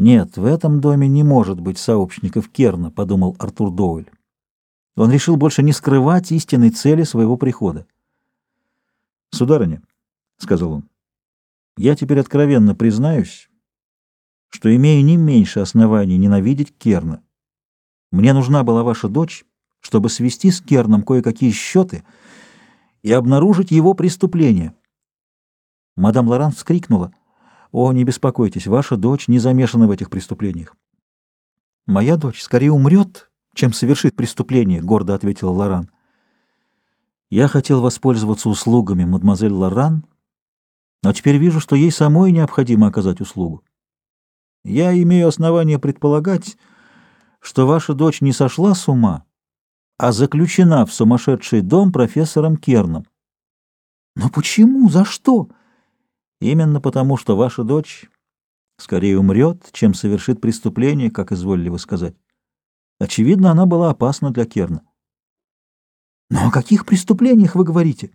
«Нет, в этом доме не может быть сообщников Керна», — подумал Артур Доуэль. Он решил больше не скрывать истинной цели своего прихода. «Сударыня», — сказал он, — «я теперь откровенно признаюсь, что имею не меньше оснований ненавидеть Керна. Мне нужна была ваша дочь, чтобы свести с Керном кое-какие счеты и обнаружить его преступление». Мадам Лоран вскрикнула. «О, не беспокойтесь, ваша дочь не замешана в этих преступлениях». «Моя дочь скорее умрет, чем совершит преступление», — гордо ответила Лоран. «Я хотел воспользоваться услугами мадемуазель Лоран, но теперь вижу, что ей самой необходимо оказать услугу. Я имею основание предполагать, что ваша дочь не сошла с ума, а заключена в сумасшедший дом профессором Керном». «Но почему? За что?» Именно потому, что ваша дочь скорее умрет, чем совершит преступление, как изволили вы сказать. Очевидно, она была опасна для Керна. Но о каких преступлениях вы говорите?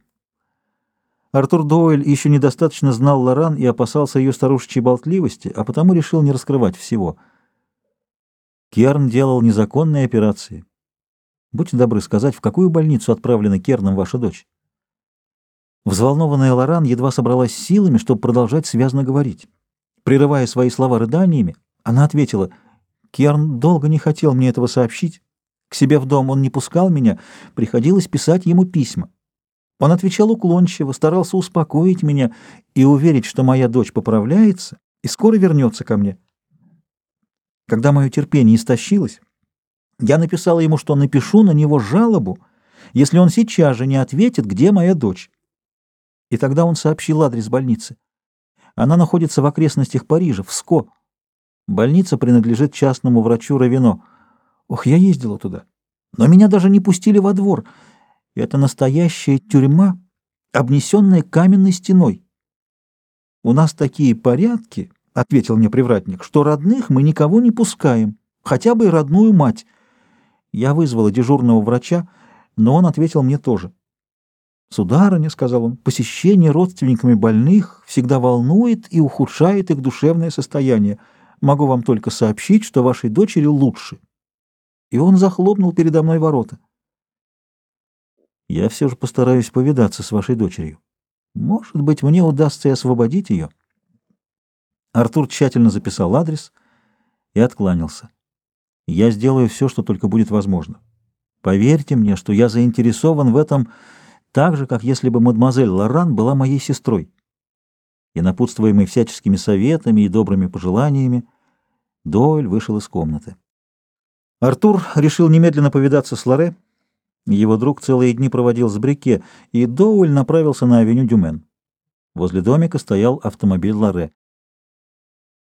Артур Дойль еще недостаточно знал Лоран и опасался ее старушечьей болтливости, а потому решил не раскрывать всего. Керн делал незаконные операции. Будьте добры сказать, в какую больницу отправлена Керном ваша дочь? Взволнованная Лоран едва собралась силами, чтобы продолжать связно говорить. Прерывая свои слова рыданиями, она ответила, «Керн долго не хотел мне этого сообщить. К себе в дом он не пускал меня, приходилось писать ему письма. Он отвечал уклончиво, старался успокоить меня и уверить, что моя дочь поправляется и скоро вернется ко мне. Когда мое терпение истощилось, я написала ему, что напишу на него жалобу, если он сейчас же не ответит, где моя дочь. И тогда он сообщил адрес больницы. Она находится в окрестностях Парижа, в Ско. Больница принадлежит частному врачу Равино. Ох, я ездила туда. Но меня даже не пустили во двор. Это настоящая тюрьма, обнесенная каменной стеной. «У нас такие порядки», — ответил мне привратник, — «что родных мы никого не пускаем, хотя бы и родную мать». Я вызвала дежурного врача, но он ответил мне тоже. «Сударыня», — сказал он, — «посещение родственниками больных всегда волнует и ухудшает их душевное состояние. Могу вам только сообщить, что вашей дочери лучше». И он захлопнул передо мной ворота. «Я все же постараюсь повидаться с вашей дочерью. Может быть, мне удастся и освободить ее». Артур тщательно записал адрес и откланялся. «Я сделаю все, что только будет возможно. Поверьте мне, что я заинтересован в этом так же, как если бы мадемуазель Лоран была моей сестрой. И напутствуемый всяческими советами и добрыми пожеланиями, Дойль вышел из комнаты. Артур решил немедленно повидаться с Лоре. Его друг целые дни проводил с Брике, и Доуэль направился на авеню Дюмен. Возле домика стоял автомобиль Лоре.